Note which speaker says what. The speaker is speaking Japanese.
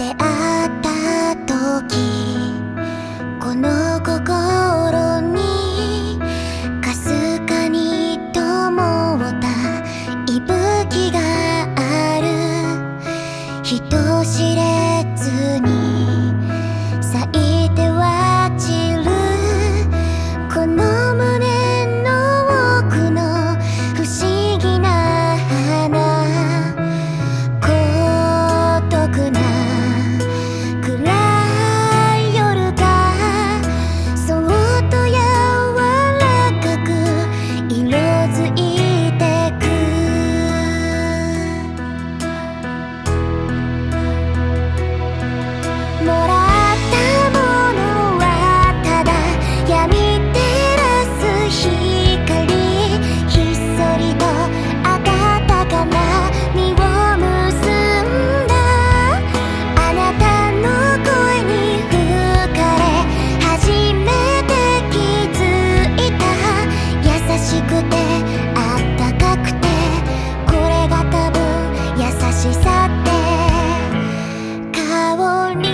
Speaker 1: 出会った時この心 want